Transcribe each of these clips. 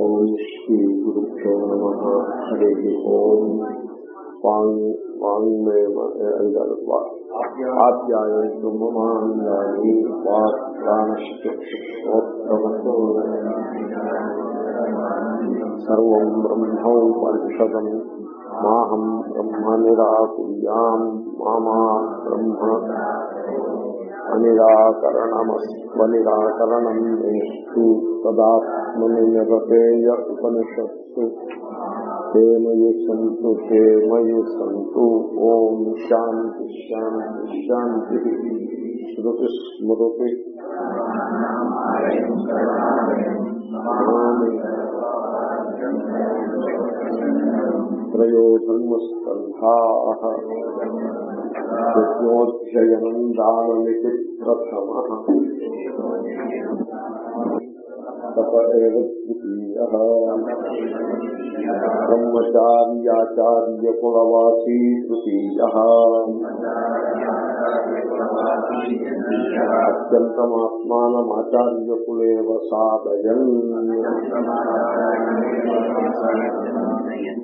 ओम श्री गुरुभ्यो नम। हरे ओम वाङ्मय आप्यायन् ब्रह्ममाङ्गानि सर्वम् ब्रह्मोपनिषदम् माहम् ब्रह्म निराकुर्याम् मा ब्रह्म మాహం బ్రహ్మ నిరాకుర్యాం మామా బ్రహ్మ అనిరాకరణమస్వనిరాకరణం మేస్తు తదాత్మని నిరతేయ ఉపనిషత్సు ते मयि सन्तु ते मयि सन्तु ॐ शान्ति शान्ति शान्तिः श्रुतिस्मृति त्रयो धर्मस्कन्धाः यज्ञोऽध्ययनम् दानमिति प्रथमः तप एव द्वितीयः ब्रह्मचार्याचार्यकुलवासी तृतीयः అత్యంతమాత్మానమాచార్యకులే వసాదయన్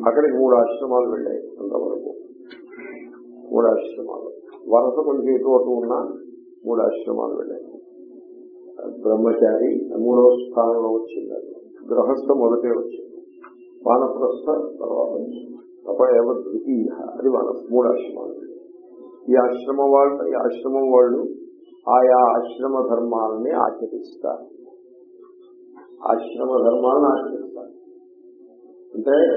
అక్కడికి మూడు ఆశ్రమాలు వెళ్ళాయి అంతవరకు మూడు ఆశ్రమాలు వరస కొంచెం ఎటు అటు ఉన్న మూడు ఆశ్రమాలు వెళ్ళాయి. బ్రహ్మచారి మూడవ స్థానంలో వచ్చింది అది. గృహస్థ మొదటే వచ్చింది. వానప్రస్థ తర్వాత వచ్చింది. తప ఏవ ద్వితీయ అది వాన మూడు ఆశ్రమాలు ఈ ఆశ్రమ వాళ్ళు ఈ ఆశ్రమం వాళ్ళు ఆయా ఆశ్రమ ధర్మాలని ఆచరిస్తారు. ఆశ్రమ ధర్మాలను ఆచరిస్తారు. అంటే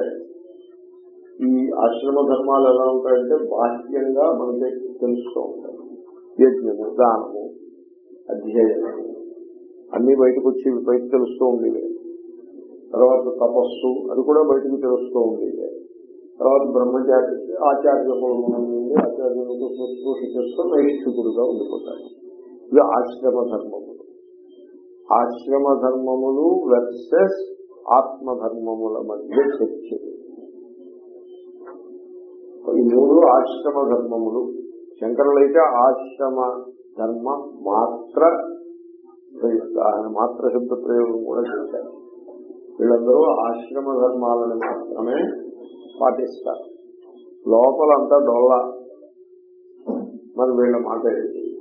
ఈ ఆశ్రమ ధర్మాలు ఎలా ఉంటాయంటే బాహ్యంగా మనకి తెలుస్తూ ఉంటాయి. యజ్ఞము దానము అధ్యయనము అన్ని బయటకు వచ్చి బయట తెలుస్తూ ఉండేవే. తర్వాత తపస్సు అది కూడా బయటకు తెలుస్తూ ఉండేది తర్వాత బ్రహ్మచారి ఆచార్య నుండి ఆచార్యులతో శుశ్రూష చేస్తూ నైష్ఠికుడుగా ఉండిపోతాడు ఇది ఆశ్రమ ధర్మములు. ఆశ్రమ ధర్మములు వెర్సెస్ ఆత్మధర్మముల మధ్య చర్చలు ఈ మూడు ఆశ్రమ ధర్మములు. శంకరులైతే ఆశ్రమ ధర్మ మాత్ర ఆయన మాత్ర శబ్ద ప్రయోగం కూడా చేశారు. వీళ్ళందరూ ఆశ్రమ ధర్మాలను మాత్రమే పాటిస్తారు. లోపలంతా డొల్ల. మరి వీళ్ళ మాట ఏంటి?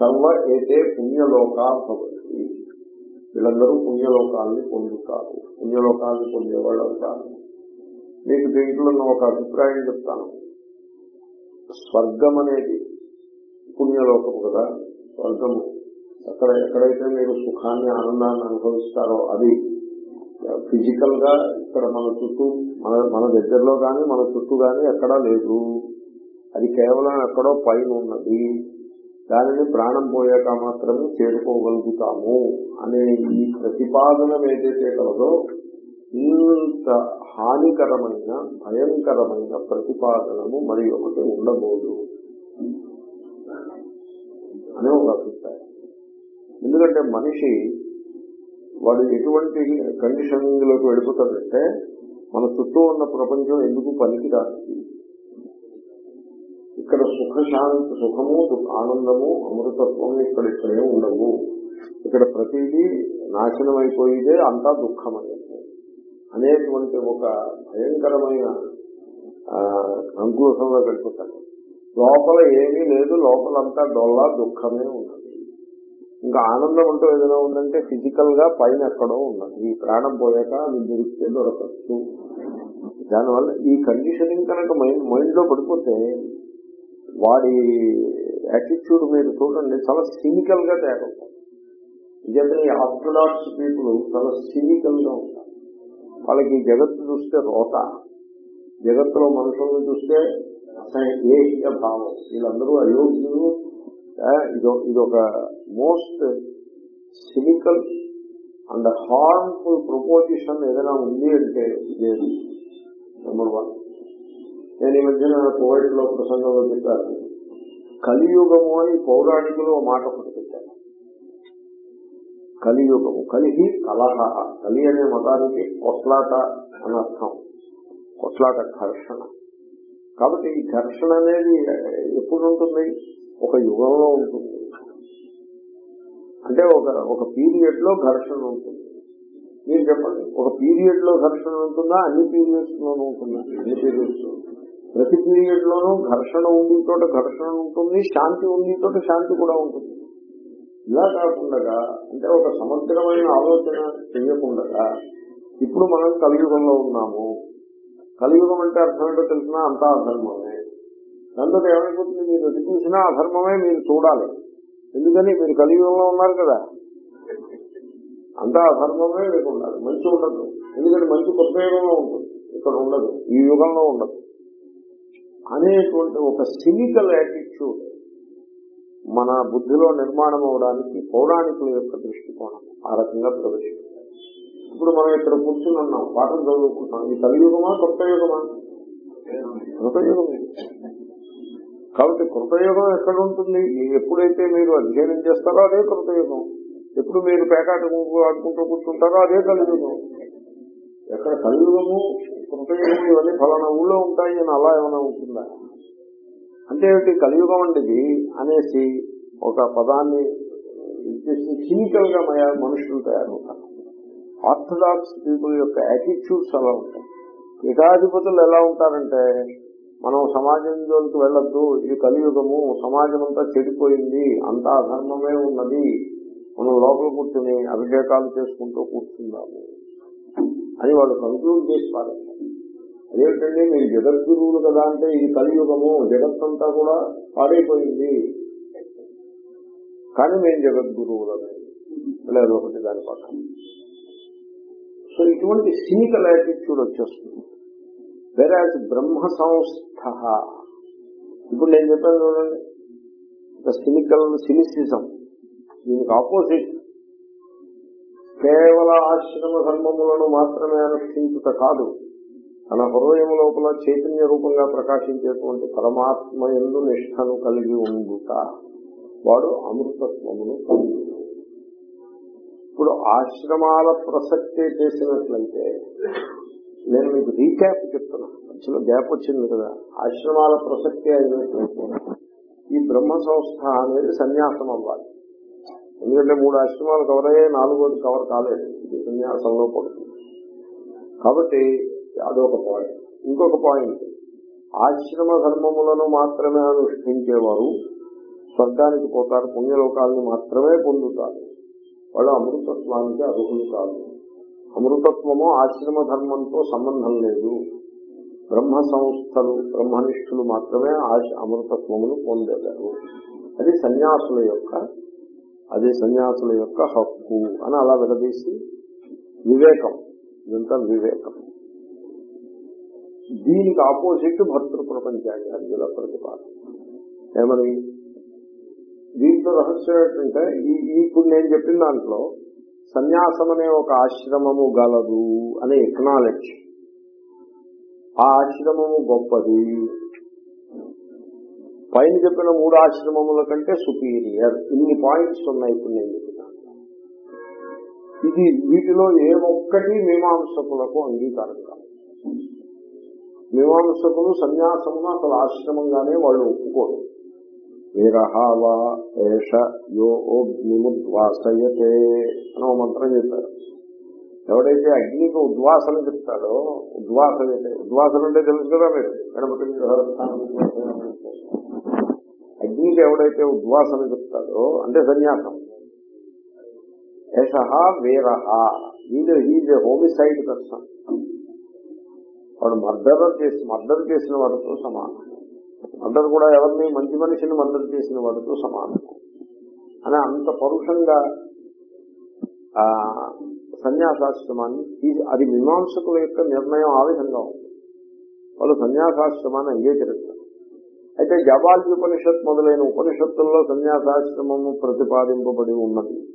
సర్వ ఏతే పుణ్యలోకా భవతి. వీళ్ళందరూ పుణ్యలోకాల్ని పొందుతారు. పుణ్యలోకాలను పొందేవాళ్ళు అవుతారు. మీకు దీంట్లో ఒక అభిప్రాయం చెప్తాను. స్వర్గం అనేది పుణ్యలోకము కదా స్వర్గము. అక్కడ ఎక్కడైతే మీరు సుఖాన్ని ఆనందాన్ని అనుభవిస్తారో అది ఫిజికల్గా ఇక్కడ మన చుట్టూ మన మన దగ్గరలో కానీ మన చుట్టూ కానీ ఎక్కడా లేదు. అది కేవలం ఎక్కడో పైన ఉన్నది. దానిని ప్రాణం పోయాక మాత్రమే చేరుకోగలుగుతాము అనే ఈ ప్రతిపాదన ఏదైతే కలదో ఇంత హానికరమైన భయంకరమైన ప్రతిపాదనము మరి ఒకటి ఉండబోదు అనే ఒక అభిప్రాయం. ఎందుకంటే మనిషి వాడు ఎటువంటి కండిషనింగ్లోకి వెళ్ళిపోతాడంటే మన చుట్టూ ఉన్న ప్రపంచం ఎందుకు పనికిరాదు? ఇక్కడ సుఖశాంతి సుఖము ఆనందము అమృతత్వం ఇక్కడ ఇక్కడే ఉండవు. ఇక్కడ ప్రతిదీ నాశనం అయిపోయిదే అంతా దుఃఖమైనది. అనేటువంటి ఒక భయంకరమైన సంకూషంలో వెళ్ళిపోతాడు లోపల ఏమీ లేదు లోపలంతా డొల్లా దుఃఖమే ఉన్నది. ఇంకా ఆనందం అంటూ ఏదైనా ఉందంటే ఫిజికల్గా పైన ఎక్కడో ఉన్నది. ఈ ప్రాణం పోయాక అది దొరికితే దొరకచ్చు. దానివల్ల ఈ కండిషనింగ్ కనుక మైండ్ మైండ్లో పడిపోతే వాడి యాటిట్యూడ్ మీరు చూడండి చాలా సినికల్గా తయారవుతారు. నిజంగా ఈ ఆర్థడాక్స్ పీపుల్ చాలా సినికల్గా ఉంటారు. వాళ్ళకి జగత్తు చూస్తే రోత జగత్తులో మనుషులను చూస్తే ఏహిక భావం. వీళ్ళందరూ అయోగ్యులు. ఇదో ఇదొక most cynical and harmful proposition ఏదైనా ఉంది అంటే ఇదేది నెంబర్ వన్. నేను ఈ మధ్యన కోవిడ్లో ప్రసంగంలో చెప్పాను కలియుగము అని పౌరాణికులు మాట పడుతుంది కలియుగము. కలిహి కలహ. కలి అనే మతానికి కొట్లాట అనర్థం కొట్లాట ఘర్షణ. కాబట్టి ఈ ఘర్షణ అనేది ఎప్పుడు ఉంటుంది? ఒక యుగంలో ఉంటుంది. అంటే ఒక ఒక పీరియడ్లో ఘర్షణ ఉంటుంది. మీరు చెప్పండి ఒక పీరియడ్లో ఘర్షణ ఉంటుందా? అన్ని పీరియడ్స్ లోనూ ఉంటుందా? అన్ని పీరియడ్స్ ప్రతి పీరియడ్ లోనూ ఘర్షణ ఉంది చోట ఘర్షణ ఉంటుంది శాంతి ఉంది చోట శాంతి కూడా ఉంటుంది. ఇలా కాకుండా అంటే ఒక సమగ్రమైన ఆలోచన చెయ్యకుండా ఇప్పుడు మనం కలియుగంలో ఉన్నాము. కలియుగం అంటే అర్థం ఏంటో తెలిసినా అంతా అధర్మమే. దాంతో ఏమైపోతుంది? మీరు ఎటు చూసినా అధర్మమే మీరు చూడాలి. ఎందుకని? మీరు కలియుగంలో ఉన్నారు కదా. అంతా అధర్మమే మీకు ఉండాలి. మంచి ఉండదు. ఎందుకంటే మంచి కొత్త యుగంలో ఉంటుంది. ఇక్కడ ఉండదు. ఈ యుగంలో ఉండదు. అనేటువంటి ఒక సినికల్ యాటిట్యూడ్ మన బుద్ధిలో నిర్మాణం అవడానికి పౌరాణికుల యొక్క దృష్టికోణం ఆ రకంగా ప్రవేశం ఇప్పుడు మనం ఇక్కడ కూర్చుని ఉన్నాం పాఠం చదువుకుంటున్నాం. ఈ కలియుగమా కృతయుగమా? కృతయుగమే. కాబట్టి కృతయుగం ఎక్కడ ఉంటుంది? ఎప్పుడైతే మీరు అధ్యయనం చేస్తారో అదే కృతయుగం. ఎప్పుడు మీరు పేకాట ఆడుకుంటూ కూర్చుంటారో అదే కలియుగం. ఎక్కడ కలియుగము కృతయుగం ఇవన్నీ ఫలానా ఊళ్ళో ఉంటాయి అని అలా ఏమైనా ఉంటుందా? అంటే ఏమిటి? కలియుగం అండిది అనేసి ఒక పదాన్ని సినికల్గా మయా- మనుషులు తయారవుతారు. ఆర్థడాక్స్ పీపుల్ యొక్క యాటిట్యూడ్స్ అలా ఉంటాయి. పీఠాధిపతులు ఎలా ఉంటారంటే మనం సమాజం జోలికి వెళ్ళొద్దు ఇది కలియుగము సమాజం అంతా చెడిపోయింది అంతా అధర్మమే ఉన్నది మనం లోపల కూర్చుని అభిషేకాలు చేసుకుంటూ కూర్చుందాము. అని వాళ్ళు కంక్లూడ్ చేసి వాళ్ళు అదేంటండి మీరు జగద్గురువులు కదా అంటే ఇది కలియుగము జగత్తంతా కూడా పాడైపోయింది. కానీ మేము జగద్గురువులమే లేదు ఒకటి దాని పక్కన సో ఇటువంటి సినికల్ యాటిట్యూడ్ వచ్చేస్తుంది. వెరాజ్ బ్రహ్మ సంస్థ ఇప్పుడు నేను చెప్పాను చూడండి సినికల్ సినిసిజం దీనికి ఆపోజిట్. కేవల ఆశ్రమ ధర్మములను మాత్రమే అనుష్ఠించుట కాదు. తన హృదయం లోపల చైతన్య రూపంగా ప్రకాశించేటువంటి పరమాత్మ ఎందు నిష్టను కలిగి ఉండుట. వాడు అమృతత్వమును పొందును ఇప్పుడు ఆశ్రమాల ప్రసక్తే చేసినట్లయితే నేను మీకు రీక్యాప్ చెప్తున్నా. మధ్యలో గ్యాప్ వచ్చింది కదా. ఆశ్రమాల ప్రసక్తి అయినట్లయితే ఈ బ్రహ్మ సంస్థ అనేది సన్యాసం అవ్వాలి. ఎందుకంటే మూడు ఆశ్రమాలు కవర్ అయ్యాయి నాలుగోది కవర్ కాలేదు. ఇది సన్యాసంలో పడుతుంది. కాబట్టి అదొక పాయింట్. ఇంకొక పాయింట్. ఆశ్రమ ధర్మములను మాత్రమే అనుష్ఠించేవారు స్వర్గానికి పోతారు పుణ్యలోకాలను మాత్రమే పొందుతారు. వాళ్ళు అమృతత్వానికి అర్హులు కాదు. అమృతత్వము ఆశ్రమ ధర్మంతో సంబంధం లేదు. బ్రహ్మ సంస్థలు బ్రహ్మనిష్ఠులు మాత్రమే ఆశ- అమృతత్వమును పొందగలరు అది సన్యాసుల యొక్క అది సన్యాసుల యొక్క హక్కు అని అలా విడదీసి వివేకం ఇదంతా వివేకం. దీనికి ఆపోజిట్ భర్తృ ప్రపంచాచార్యుల ప్రతిపాదన. ఏమని? దీంట్లో రహస్యం ఏంటంటే ఈ ఈ ఇప్పుడు నేను చెప్పిన దాంట్లో సన్యాసం అనే ఒక ఆశ్రమము గలదు అనే ఎక్నాలెడ్జ్ ఆ ఆశ్రమము గొప్పది. పైన చెప్పిన మూడు ఆశ్రమముల కంటే సుపీరియర్ ఇన్ని పాయింట్స్ ఉన్నాయి ఇప్పుడు నేను చెప్పిన ఇది వీటిలో ఏ ఒక్కటి మీమాంసకులకు అంగీకారం కాదు. మీమాంసకులు సన్యాసమును అసలు ఆశ్రమంగానే వాళ్ళు ఒప్పుకోరు. వీరహావా ఏష యో అగ్నిముద్వాసయతే అని ఒక మంత్రం చెప్పారు. ఎవడైతే అగ్నికి ఉద్వాసన చెప్తాడో ఉద్వాసయతే ఉద్వాసన అంటే తెలుసు కదా మీరు గణపతి అగ్నికి ఎవడైతే ఉద్వాసన చెప్తాడో అంటే సన్యాసం. ఏష వీరహ వీడు హీజ్ హోమిసైడ్ పర్సన్ వాడు మర్డర్ చేసి మర్డర్ చేసిన వాడితో సమానం. మర్డర్ కూడా ఎవరిని మంచి మనిషిని మర్డర్ చేసిన వాడితో సమానం. అని అంత పరుషంగా ఆ సన్యాసాశ్రమాన్ని తీసి అది మీమాంసకుల యొక్క నిర్ణయం ఆ విధంగా ఉంది. వాళ్ళు సన్యాసాశ్రమాన్ని అంగీకరిస్తారు. అయితే జబాలి ఉపనిషత్ మొదలైన ఉపనిషత్తుల్లో సన్యాసాశ్రమము ప్రతిపాదింపబడి ఉన్నది.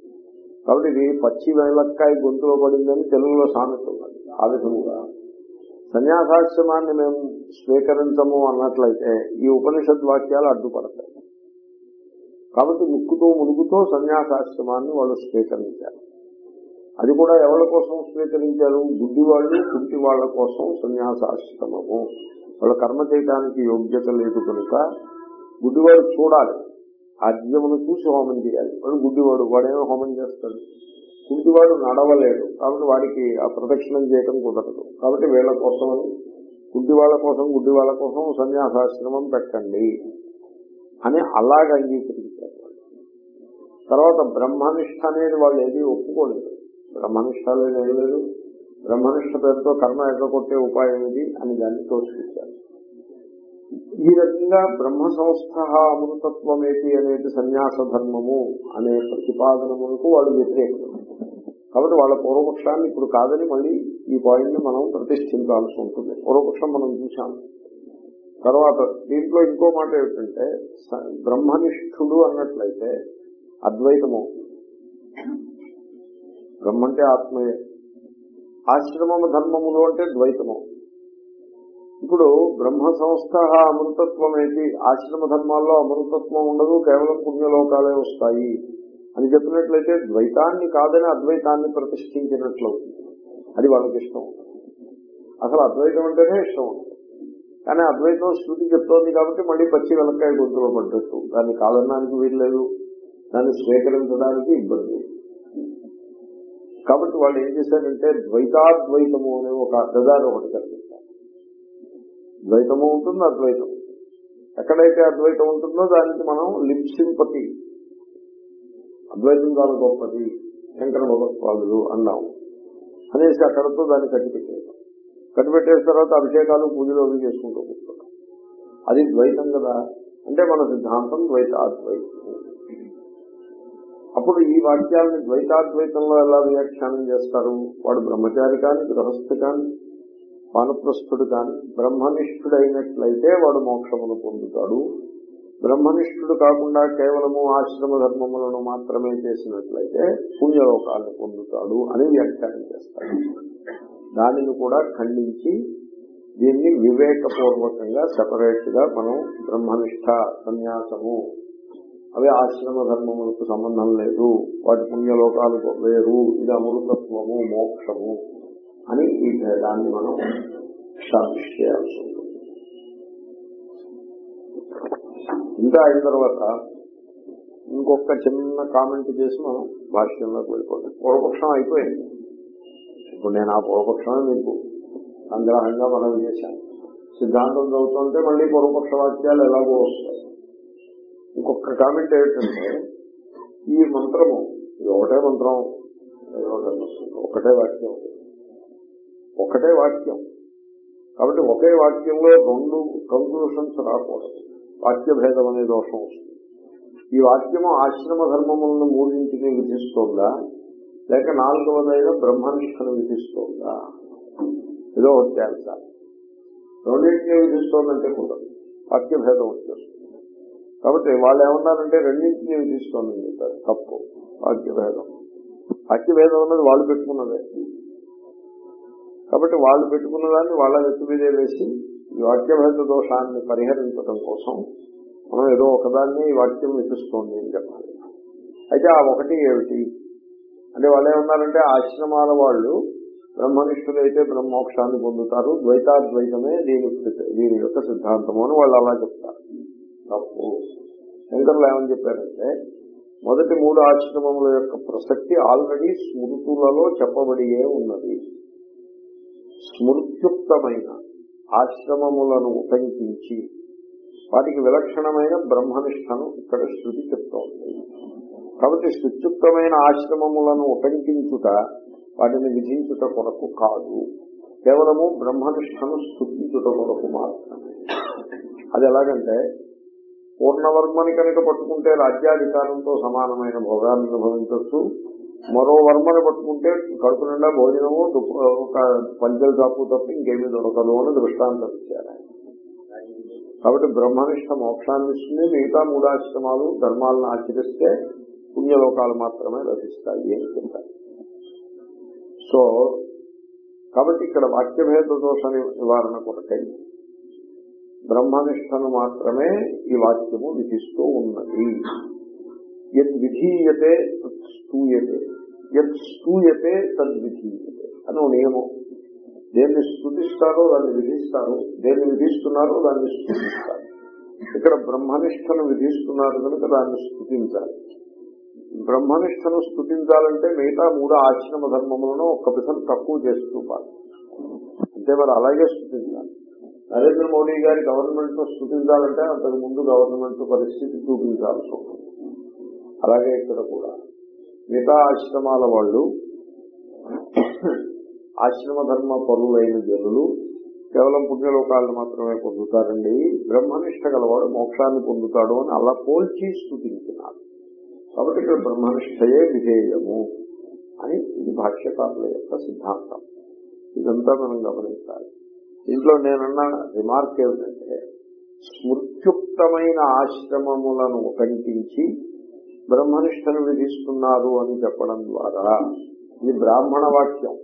కాబట్టి ఇది పచ్చి వెలక్కాయ గొంతులో పడిందని తెలుగులో సామెత ఉన్నది. ఆ విధంగా సన్యాసాశ్రమాన్ని మేము స్వీకరించము అన్నట్లయితే ఈ ఉపనిషత్ వాక్యాలు అడ్డుపడతాయి. కాబట్టి ముక్కుతో మునుగుతో సన్యాసాశ్రమాన్ని వాళ్ళు స్వీకరించారు. అది కూడా ఎవరి కోసం స్వీకరించారు? గుడ్డి వాళ్ళు గుడ్డి వాళ్ళ కోసం సన్యాసాశ్రమము. వాళ్ళ కర్మ చేయడానికి యోగ్యత లేదు కనుక గుడ్డివాడు చూడాలి. ఆజ్ఞమును చూసి హోమం చేయాలి. వాడు గుడ్డివాడు వాడేమో హోమం చేస్తాడు. వాడు నడవలేడు కాబట్టి వాడికి ఆ ప్రదక్షిణం చేయటం కుదరదు. కాబట్టి వీళ్ళ కోసం గుడ్డి వాళ్ళ కోసం గుడ్డి వాళ్ళ కోసం సన్యాసాశ్రమం పెట్టండి అని అలాగ అంగీకరించారు. తర్వాత బ్రహ్మనిష్ట అనేది వాళ్ళు ఏది ఒప్పుకోలేదు. బ్రహ్మనిష్ట అనేది ఏం లేదు. బ్రహ్మనిష్ట పేరుతో కర్మ ఎగ్గొట్టే ఉపాయం ఇది అని దాన్ని తోసిపుచ్చారు. ఈ రకంగా బ్రహ్మ సంస్థ అమృతత్వమేటి అనేది సన్యాస ధర్మము అనే ప్రతిపాదనములకు వాళ్ళు వ్యతిరేకం కాబట్టి వాళ్ళ పూర్వపక్షాన్ని ఇప్పుడు కాదని మళ్ళీ ఈ పాయింట్ని మనం ప్రతిష్ఠించాల్సి ఉంటుంది. పూర్వపక్షం మనం చూసాం తర్వాత దీంట్లో ఇంకో మాట ఏమిటంటే స- బ్రహ్మనిష్ఠుడు అన్నట్లయితే అద్వైతము. బ్రహ్మ అంటే ఆత్మయే. ఆశ్రమము ధర్మములు అంటే ద్వైతము. ఇప్పుడు బ్రహ్మ సంస్థ అమృతత్వం ఏంటి ఆశ్రమ ధర్మాల్లో అమృతత్వం ఉండదు కేవలం పుణ్యలోకాలే వస్తాయి. అని చెప్పినట్లయితే ద్వైతాన్ని కాదని అద్వైతాన్ని ప్రతిష్ఠించినట్లు అది వాళ్ళకి ఇష్టం. అసలు అద్వైతం అంటేనే ఇష్టం. కానీ అద్వైతం శృతి చెప్తోంది కాబట్టి మళ్ళీ పచ్చి వెనకాయ గొంతులో పడ్డట్టు. దాన్ని కాదనడానికి వీల్లేదు. దాన్ని స్వీకరించడానికి ఇబ్బంది కాబట్టి వాళ్ళు ఏం చేశారంటే ద్వైతాద్వైతము అనే ఒక అర్థదారి ఒకటి కల్పిస్తారు ద్వైతము ఉంటుంది అద్వైతం. ఎక్కడైతే అద్వైతం ఉంటుందో దానికి మనం లిప్ సింపతి అద్వైతం చాలా గొప్పది శంకర భగవత్పాదులు అన్నాం. అనేసి అక్కడతో దాన్ని కట్టిపెట్టేయడం కట్టిపెట్టేసిన తర్వాత అభిషేకాలు పూజలు అవి చేసుకుంటూ కూర్చుంటాం అది ద్వైతం కదా. అంటే మన సిద్ధాంతం ద్వైతాద్వైతం అప్పుడు ఈ వాక్యాలను ద్వైతాద్వైతంలో ఎలా వ్యాఖ్యానం చేస్తారు? వాడు బ్రహ్మచారి కాని గృహస్థు కాని వానప్రస్థుడు కాని బ్రహ్మనిష్ఠుడైనట్లయితే వాడు మోక్షమును పొందుతాడు. బ్రహ్మనిష్ఠుడు కాకుండా కేవలము ఆశ్రమ ధర్మములను మాత్రమే చేసినట్లయితే పుణ్యలోకాలను పొందుతాడు అని వ్యాఖ్యానం చేస్తాడు. దానిని కూడా ఖండించి దీన్ని వివేకపూర్వకంగా సపరేట్గా మనం బ్రహ్మనిష్ట సన్యాసము అవి ఆశ్రమ ధర్మములకు సంబంధం లేదు వాటి పుణ్యలోకాలు వేరు ఇది అమృతత్వము మోక్షము అని ఈ భేదాన్ని మనం ఎస్టాబ్లిష్ చేయాల్సి ఉంది ఇంకా అయిన తర్వాత ఇంకొక చిన్న కామెంట్ చేసి మనం భాష్యంలోకి వెళ్ళిపోతాం పూర్వపక్షం అయిపోయింది. ఇప్పుడు నేను ఆ పూర్వపక్షమే మీకు సంగ్రహంగా మనం చేశాను. సిద్ధాంతం చదువుతుంటే మళ్ళీ పూర్వపక్ష వాక్యాలు ఎలాగో వస్తాయి. ఇంకొక కామెంట్ ఏమిటంటే ఈ మంత్రము ఇది ఒకటే మంత్రం ఒకటే వాక్యం. ఒకటే వాక్యం. కాబట్టి ఒకే వాక్యంలో రెండు కంక్లూషన్స్ రాకూడదు. వాక్య భేదం అనే దోషం వస్తుంది. ఈ వాక్యము ఆశ్రమ ధర్మములను మూడింటిని విధిస్తోందా? లేక నాలుగవదైన బ్రహ్మనిష్టను విధిస్తోందా? ఏదో ఒకటి తేల్చాలి రెండింటిని విధిస్తోందంటే కుదరదు వాక్యభేదం వచ్చేస్తుంది. కాబట్టి వాళ్ళు ఏమన్నారంటే రెండింటిని విధిస్తోందని చెప్పారు. తప్పు. వాక్యభేదం. భేదం భేదం అన్నది వాళ్ళు పెట్టుకున్నదే. కాబట్టి వాళ్ళు పెట్టుకున్న దాన్ని వాళ్ళ వ్యక్తి మీదే వేసి ఈ వాక్యభేద దోషాన్ని పరిహరించడం కోసం మనం ఏదో ఒకదాన్ని ఈ వాక్యం విధిస్తోంది అని చెప్పాలి. అయితే ఆ ఒకటి ఏమిటి? అంటే వాళ్ళు ఏమన్నారంటే ఆశ్రమాల వాళ్ళు బ్రహ్మనిష్ఠులైతే బ్రహ్మోక్షాన్ని పొందుతారు ద్వైతాద్వైతమే దీని దీని యొక్క సిద్ధాంతము అని వాళ్ళు అలా చెప్తారు. తప్పు. శంకర్లు ఏమని చెప్పారంటే మొదటి మూడు ఆశ్రమముల యొక్క ప్రసక్తి ఆల్రెడీ స్మృతులలో చెప్పబడియే ఉన్నది. స్మృత్యుక్తమైన ఆశ్రమములను ఉటంకించి వాటికి విలక్షణమైన బ్రహ్మనిష్టను ఇక్కడ శృతి చెప్తోంది. కాబట్టి శృత్యుక్తమైన ఆశ్రమములను ఉటంకించుట వాటిని విధించుట కొరకు కాదు. కేవలము బ్రహ్మనిష్టను స్థుతించుట కొరకు మాత్రమే. అది ఎలాగంటే పూర్ణవర్మని కనుక పట్టుకుంటే రాజ్యాధికారంతో సమానమైన భోగాన్ని అనుభవించవచ్చు మరో వర్మను పట్టుకుంటే కడుపు నిండా భోజనము ఒక పంచలు చాపు తప్ప ఇంకేమీ దొరకదు అని దృష్టాంతం ఇచ్చారు ఆయన. కాబట్టి బ్రహ్మనిష్ట మోక్షాన్ని ఇస్తుంది మిగతా మూడాశ్రమాలు ధర్మాలను ఆచరిస్తే పుణ్యలోకాలు మాత్రమే లభిస్తాయి అని సో కాబట్టి ఇక్కడ వాక్యభేద దోష నివారణ కొరకై బ్రహ్మనిష్టను మాత్రమే ఈ వాక్యము విధిస్తూ ఉన్నది. యత్ విధీయతే స్తూయతే ఎత్ స్తూయతే తద్విధీయతే అని ఒక నియమం. దేన్ని స్థుతిస్తారో దాన్ని విధిస్తారు. దేన్ని విధిస్తున్నారో దాన్ని స్థుతిస్తారు ఇక్కడ బ్రహ్మనిష్టను విధిస్తున్నారు కనుక దాన్ని స్థుతించాలి బ్రహ్మనిష్టను స్థుతించాలంటే మిగతా మూడు ఆశ్రమ ధర్మములను ఒక్క పిసలు తక్కువ చేస్తూ పాలి అంటే మరి అలాగే స్థుతించాలి నరేంద్ర మోడీ గారి గవర్నమెంట్ను స్థుతించాలంటే అంతకు ముందు గవర్నమెంట్ పరిస్థితి చూపించాల్సి ఉంటుంది. అలాగే ఇక్కడ కూడా. మిగతా ఆశ్రమాల వాళ్ళు ఆశ్రమ ధర్మ పరులైన జనులు కేవలం పుణ్యలోకాలను మాత్రమే పొందుతారండి. బ్రహ్మనిష్ట గలవాడు మోక్షాన్ని పొందుతాడు అని అలా పోల్చి స్థుతించినారు కాబట్టి ఇక్కడ బ్రహ్మనిష్టయే విధేయము అని ఇది భాష్యకారుల యొక్క సిద్ధాంతం. ఇదంతా మనం గమనించాలి. దీంట్లో నేనన్న రిమార్క్ ఏమిటంటే స్మృత్యుక్తమైన ఆశ్రమములను ఉపంకించి బ్రహ్మనిష్టను విధిస్తున్నారు అని చెప్పడం ద్వారా ఇది బ్రాహ్మణ వాక్యం.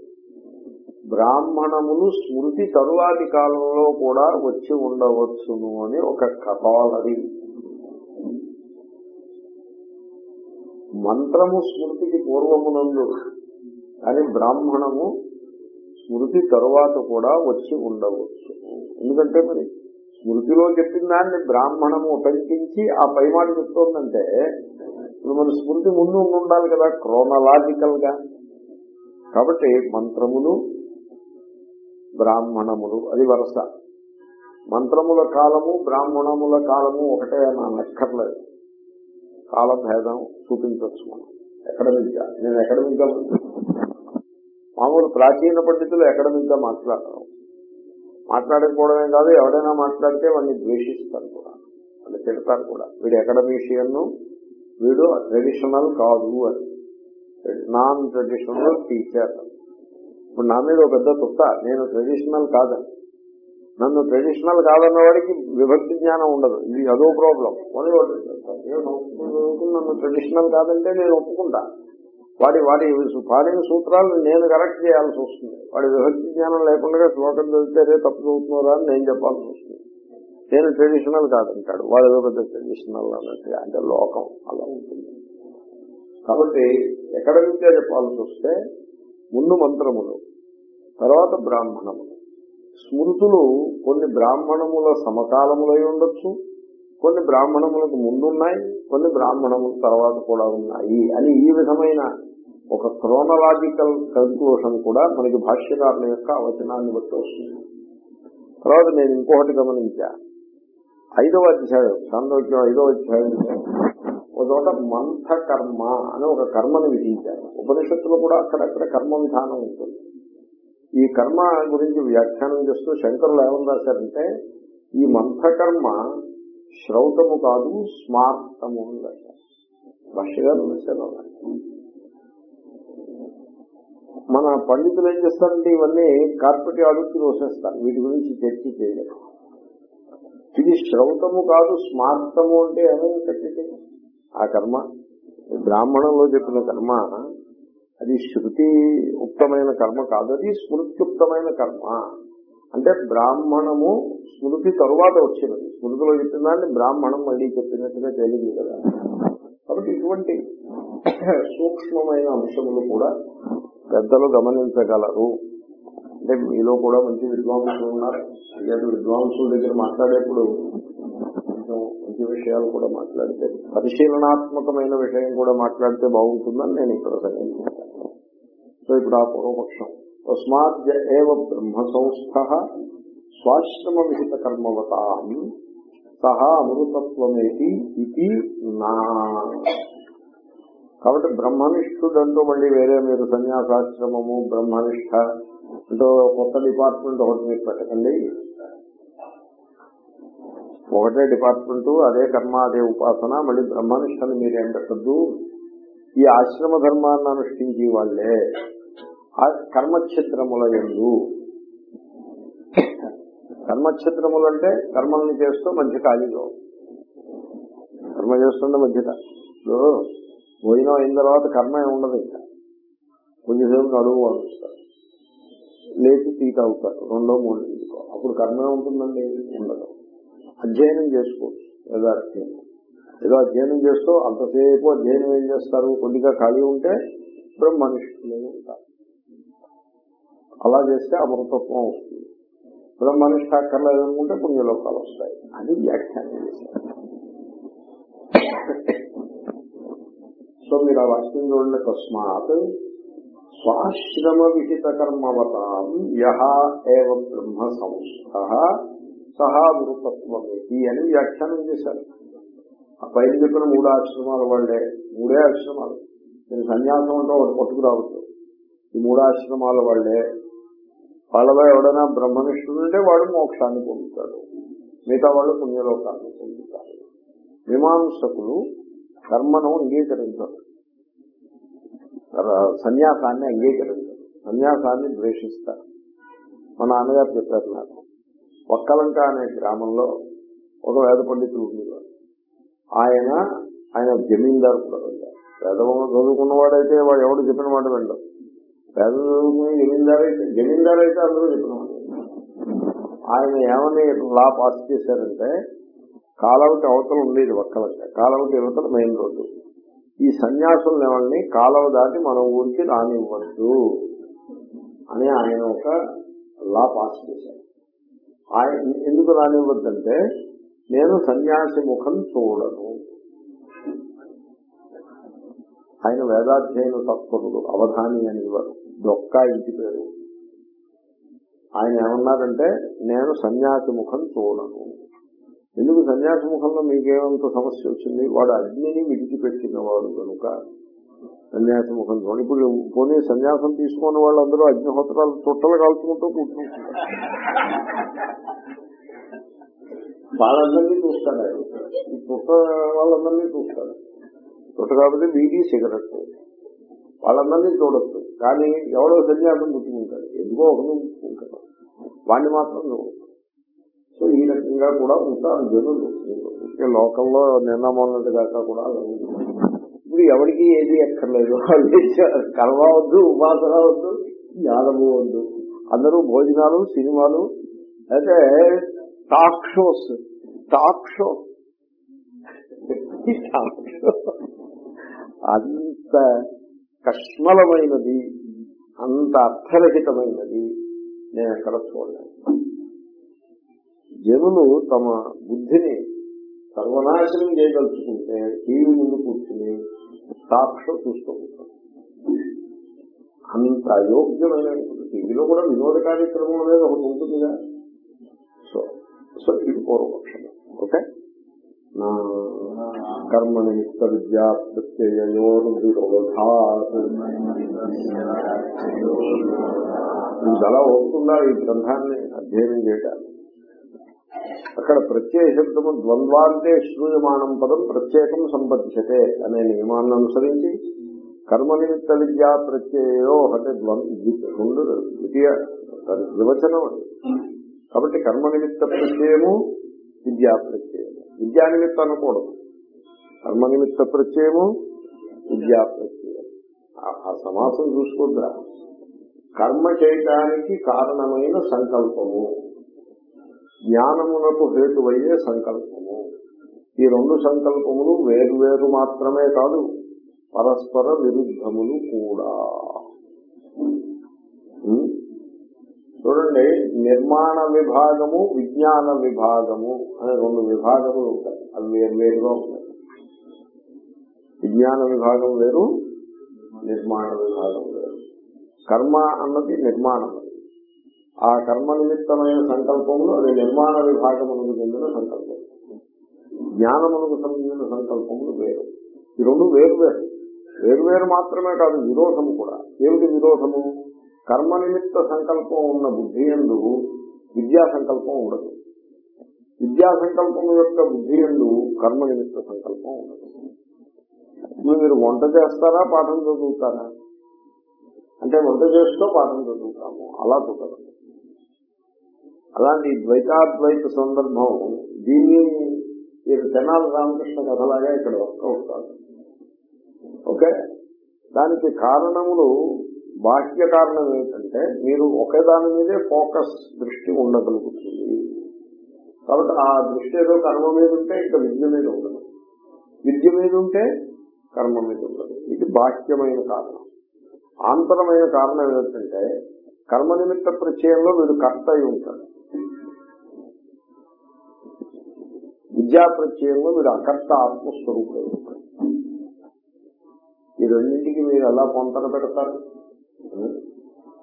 బ్రాహ్మణములు స్మృతి తరువాతి కాలంలో కూడా వచ్చి ఉండవచ్చును అని ఒక కథాలది మంత్రము స్మృతికి పూర్వమునందు కానీ బ్రాహ్మణము స్మృతి తరువాత కూడా వచ్చి ఉండవచ్చు ఎందుకంటే మరి స్మృతిలో చెప్పిన దాన్ని బ్రాహ్మణము ఉపయోగించి ఆ పైమాట చెప్తోందంటే ఇప్పుడు మన స్మృతి ముందు ఉండాలి కదా క్రోనలాజికల్గా కాబట్టి మంత్రములు బ్రాహ్మణములు అది వరస. మంత్రముల కాలము బ్రాహ్మణముల కాలము ఒకటే నా నక్కర్లేదు. కాల భేదం చూపించవచ్చు మనం. అకాడమిక్గా. నేను అకాడమిక్గా మామూలు ప్రాచీన పండితులు అకాడమిక్గా మాట్లాడకపోవడమే కాదు ఎవడైనా మాట్లాడితే వాడిని ద్వేషిస్తారు కూడా. వాళ్ళు తిడతారు కూడా. వీడు అకాడమిషియన్ వీడు ట్రెడిషనల్ కాదు అని. నాన్ ట్రెడిషనల్ టీచర్ ఇప్పుడు నా మీద ఒక పెద్ద తుత్త నేను ట్రెడిషనల్ కాదని. నన్ను ట్రెడిషనల్ కాదన్న వాడికి విభక్తి జ్ఞానం ఉండదు. ఇది అదో ప్రాబ్లం మొదటి వాడు నన్ను ట్రెడిషనల్ కాదంటే నేను ఒప్పుకుంటా. వాడి వాడి పాడిన సూత్రాలు నేను కరెక్ట్ చేయాల్సి వస్తుంది. వాడి విభక్తి జ్ఞానం లేకుండా శ్లోకం చదివితే తప్పు చదువుతున్నారా అని నేను చెప్పాల్సి వస్తుంది. నేను ట్రెడిషనల్ కాదంటాడు. వాడు ఏదో పెద్ద ట్రెడిషనల్ అన్నట్టుగా అంటే లోకం అలా ఉంటుంది. కాబట్టి ఎకడమిక్గా చెప్పాల్సి వస్తే ముందు మంత్రములు తర్వాత బ్రాహ్మణములు. స్మృతులు కొన్ని బ్రాహ్మణముల సమకాలములై ఉండొచ్చు కొన్ని బ్రాహ్మణములకు ముందున్నాయి కొన్ని బ్రాహ్మణముల తర్వాత కూడా ఉన్నాయి అని ఈ విధమైన ఒక క్రోనలాజికల్ కన్క్లూషన్ కూడా మనకి భాష్యకారుల యొక్క అవచనాన్ని బట్టి వస్తుంది. తర్వాత నేను ఇంకొకటి గమనించా. ఐదవ అధ్యాయం చాంద్రోగ్యం ఐదవ అధ్యాయం. ఒక చోట మంథ కర్మ అని ఒక కర్మని విధించారు. ఉపనిషత్తులో కూడా అక్కడక్కడ కర్మ విధానం ఉంటుంది. ఈ కర్మ గురించి వ్యాఖ్యానం చేస్తూ శంకరులు ఏమని రాశారంటే ఈ మంథ కర్మ శ్రౌతము కాదు స్మార్తము అని రాశారు. భాష్యగారు రాశారు మన పండితులు ఏం చేస్తారంటే ఇవన్నీ కార్పెట్ అడుగుతూ రోసేస్తారు. వీటి గురించి చర్చ చేయలేదు ఇది శ్రౌతము కాదు స్మార్తము అంటే ఏమైంది కట్టితే ఆ కర్మ బ్రాహ్మణంలో చెప్పిన కర్మ అది శృతి ఉక్తమైన కర్మ కాదు అది స్మృత్యుక్తమైన కర్మ. అంటే బ్రాహ్మణము స్మృతి తరువాత వచ్చినది. స్మృతిలో చెప్పిన దాన్ని బ్రాహ్మణం మళ్ళీ చెప్పినట్టుగా తెలియదు కదా. కాబట్టి ఇటువంటి సూక్ష్మమైన అంశములు కూడా పెద్దలు గమనించగలరు. అంటే మీలో కూడా మంచి విద్వాంసులు ఉన్నారు. లేదు విద్వాంసుల దగ్గర మాట్లాడేప్పుడు కొంచెం మంచి విషయాలు కూడా మాట్లాడితే పరిశీలనాత్మకమైన విషయం కూడా మాట్లాడితే బాగుంటుందని నేను ఇక్కడ సంగతించాను సో ఇప్పుడు ఆ పూర్వపక్షం. తస్మాత్ ఏవ బ్రహ్మ సంస్థ స్వాశ్రమ విహిత కర్మవతాం సహా అమృతత్వమేటి ఇది నా. కాబట్టి బ్రహ్మనిష్ఠుడంటూ మళ్ళీ వేరే మీరు సన్యాసాశ్రమము బ్రహ్మనిష్ట అంటే కొత్త డిపార్ట్మెంట్ ఒకటి మీరు పెట్టకండి. ఒకటే డిపార్ట్మెంట్ అదే కర్మ అదే ఉపాసన మళ్ళీ బ్రహ్మనిష్టని మీరేం పెట్టద్దు ఈ ఆశ్రమ ధర్మాన్ని అనుష్ఠించి వాళ్ళే. కర్మక్షేత్రముల ఎందు. కర్మక్షేత్రములు అంటే కర్మల్ని చేస్తూ మధ్య ఖాళీలో. కర్మ చేస్తుండే మధ్యట భోజనం అయిన తర్వాత కర్మ ఏమి ఉండదు ఇంకా కొంచెంసేపు నడువు వస్తారు లేచి టీ తాగుతారు రెండో మూడు ఇంటికో అప్పుడు కర్మ ఉంటుందండి ఉండదు. అధ్యయనం చేసుకోవచ్చు ఏదో అధ్యయనం. ఏదో అధ్యయనం చేస్తూ అంతసేపు అధ్యయనం ఏం చేస్తారు? కొద్దిగా ఖాళీ ఉంటే బ్రహ్మనిష్ఠులే ఉంటారు. అలా చేస్తే అమృతత్వం వస్తుంది. బ్రహ్మనిష్ట అక్కర్లేదు అనుకుంటే పుణ్యలోకాలు వస్తాయి. అది వ్యాఖ్యానం చేశారు. సో మీరు ఆ వాక్యం చూడండి. తస్మాత్ స్వాశ్రమ విహిత కర్మవతాం యహ ఏవ బ్రహ్మ సంస్థ సహా గురుతత్వమేతి అని వ్యాఖ్యానం చేశారు. ఆ పైన చెప్పిన మూడు ఆశ్రమాలు వాళ్ళే మూడే ఆశ్రమాలు. నేను సన్యాసం అంటే ఒకటి పట్టుకురావచ్చు. ఈ మూడు ఆశ్రమాల వాళ్ళే. వాళ్ళలో ఎవడైనా బ్రహ్మనిష్ఠుడు ఉంటే వాడు మోక్షాన్ని పొందుతాడు. మిగతా వాళ్ళు పుణ్యలోకాన్ని పొందుతారు. మీమాంసకులు కర్మను అంగీకరించారు. సన్యాసాన్ని అంగీకరించారు. సన్యాసాన్ని ద్వేషిస్తారు. మా నాన్నగారు చెప్పారు నాకు. ఒక్కలంక అనే గ్రామంలో ఒక వేద పండితులు ఉండేవారు ఆయన ఆయన జమీందారు కూడా వెళ్ళారు వేదము చదువుకున్నవాడైతే వాడు ఎవడు చెప్పిన మాట వెళ్ళదు పేద చదువుకుని జమీందారు అయితే జమీందారు అయితే అందరూ చెప్పిన మాట ఆయన ఏమని లా పాస్ చేశారంటే కాలవకి అవతల ఉండేది ఒక్కలంక కాలవకి యువతల మెయిన్ రోడ్డు. ఈ సన్యాసులు ఎవరిని కాలం దాటి మన ఊరికి రానివ్వద్దు అని ఆయన ఒక లా పాస్ చేశారు. ఆయన ఎందుకు రానివ్వద్దంటే నేను సన్యాసి ముఖం చూడను. ఆయన వేదాధ్యయన తత్పరుడు అవధాని అనేవారు డొక్కా ఇంటి పేరు. ఆయన ఏమన్నారంటే నేను సన్యాసి ముఖం చూడను. ఎందుకు సన్యాసి ముఖంలో మీకేమంత సమస్య వచ్చింది? వాడు అగ్నిని విడిచిపెట్టినవాడు కనుక సన్యాస ముఖం చూడండి. ఇప్పుడు పోనీ సన్యాసం తీసుకున్న వాళ్ళందరూ అగ్నిహోత్రాలు చుట్టలు కాల్చుకుంటూ కూర్చుంటున్నారు. వాళ్ళందరినీ చూస్తాడు ఈ చుట్ట వాళ్ళందరినీ చూస్తాడు. చుట్ట కాబట్టి వీడి సిగరెట్ వాళ్ళందరినీ చూడొచ్చు. కానీ ఎవడో సన్యాసం గుర్తుకుంటాడు ఎందుకో ఒకరు గుర్తుకుంటాడు వాడిని మాత్రం చూడదు సో ఈ రకంగా కూడా ఉంటారు జనులు. ఇంకే లోకల్లో నిన్న మొన్నటి దాకా కూడా ఇప్పుడు ఎవరికి ఏది ఎక్కర్లేదు? వాళ్ళు కర్మ వద్దు ఉపాసన వద్దు జ్ఞానము వద్దు. అందరూ భోజనాలు సినిమాలు అయితే talk shows talk show talk show అంత కష్మలమైనది అంత అర్థరహితమైనది నేను ఎక్కడ చూడలేదు. జనులు తమ బుద్ధిని సర్వనాశనం చేయదలుచుకుంటే టీవీ ముందు కూర్చుని టాక్ చూస్తూ ఉంటారు అంత అయోగ్యమైన టీవీలో కూడా వినోద కార్యక్రమం అనేది ఒకటి ఉంటుందిగా. సో సో ఇది పూర్వపక్షం. ఓకే? నా కర్మ నిమిత్త విద్యా ప్రత్యయోర్విరోధాత్ ఇది చాలా వస్తుందా ఈ గ్రంథాన్ని అధ్యయనం చేయటానికి? అక్కడ ప్రత్యయ శబ్దము ద్వంద్వాంతే శ్రూయమానం పదం ప్రత్యేకం సంబద్ధ్యతే అనే నియమాన్ని అనుసరించి కర్మ నిమిత్త విద్యా ప్రత్యయో అంటే ద్వంద్వ రెండు ద్వితీయ వివచనం అది. కాబట్టి కర్మ నిమిత్త ప్రత్యయము విద్యా ప్రత్యయము. విద్యా నిమిత్త అనకూడదు. కర్మ నిమిత్త ప్రత్యయము విద్యా ప్రత్యయం ఆ- ఆ సమాసం చూసుకుందా కర్మ చేయటానికి కారణమైన సంకల్పము. జ్ఞానమునకు హేతువయ్యే సంకల్పము. ఈ రెండు సంకల్పములు వేరు వేరు మాత్రమే కాదు పరస్పర విరుద్ధములు కూడా. చూడండి నిర్మాణ విభాగము విజ్ఞాన విభాగము అనే రెండు విభాగములు ఉంటాయి. అవి వేరు వేరుగా ఉంటాయి. విజ్ఞాన విభాగం వేరు నిర్మాణ విభాగం వేరు. కర్మ అన్నది నిర్మాణం ఆ కర్మ నిమిత్తమైన సంకల్పములు అది నిర్మాణ విభాగములకు చెందిన సంకల్పం. జ్ఞానములకు సంబంధించిన సంకల్పములు వేరు. ఈ రెండు వేరు వేరు వేరు వేరు మాత్రమే కాదు విరోధము కూడా. ఏమిటి విరోధము? కర్మ నిమిత్త సంకల్పం ఉన్న బుద్ధి ఎందు విద్యా సంకల్పం ఉండదు. విద్యా సంకల్పం యొక్క బుద్ధి ఎందు కర్మ నిమిత్త సంకల్పం ఉండదు. ఇప్పుడు మీరు వంట చేస్తారా పాఠం చదువుతారా? అంటే వంట చేస్తూ పాఠం చదువుతాము. అలా కుదరదు. అలాంటి ద్వైతాద్వైత సందర్భం దీన్ని మీరు తెనాలి రామకృష్ణ కథలాగా ఇక్కడ వర్కౌట్ కాదు ఓకే? దానికి కారణములు బాహ్య కారణం ఏంటంటే మీరు ఒకే దాని మీదే ఫోకస్ దృష్టి ఉండగలుగుతుంది. కాబట్టి ఆ దృష్టి ఏదో కర్మ మీద ఉంటే ఇంకా విద్య మీద ఉండదు. విద్య మీద ఉంటే కర్మ మీద ఉండదు. ఇది బాహ్యమైన కారణం. ఆంతరమైన కారణం ఏమిటంటే కర్మ నిమిత్త ప్రత్యయంలో వీడు కర్త అయి ఉంటాడు విద్యా ప్రత్యయంలో వీడు అకర్త ఆత్మస్వరూపుడై ఈ రెండింటికి మీరు ఎలా పొంతన పెడతారు?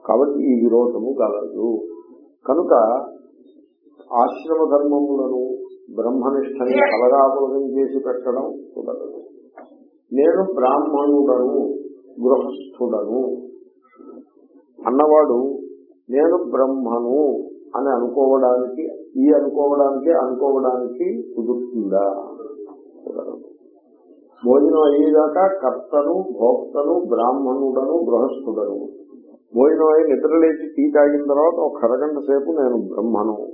కాబట్టి ఈ విరోధము గలదు. కనుక ఆశ్రమ ధర్మములను బ్రహ్మనిష్టని కలగాపులగం చేసి పెట్టడం కుదరదు. నేను బ్రాహ్మణుడను గృహస్థుడను. అన్నవాడు నేను బ్రహ్మను అని అనుకోవడానికి ఈ అనుకోవడానికి అనుకోవడానికి కుదురుతుందా? కుదరదు భోజనం అయ్యేదాకా కర్తను భోక్తను బ్రాహ్మణుడను గృహస్థుడను భోజనం అయి నిద్రలేచి టీ తాగిన తర్వాత ఒక అరగంట సేపు నేను బ్రహ్మను.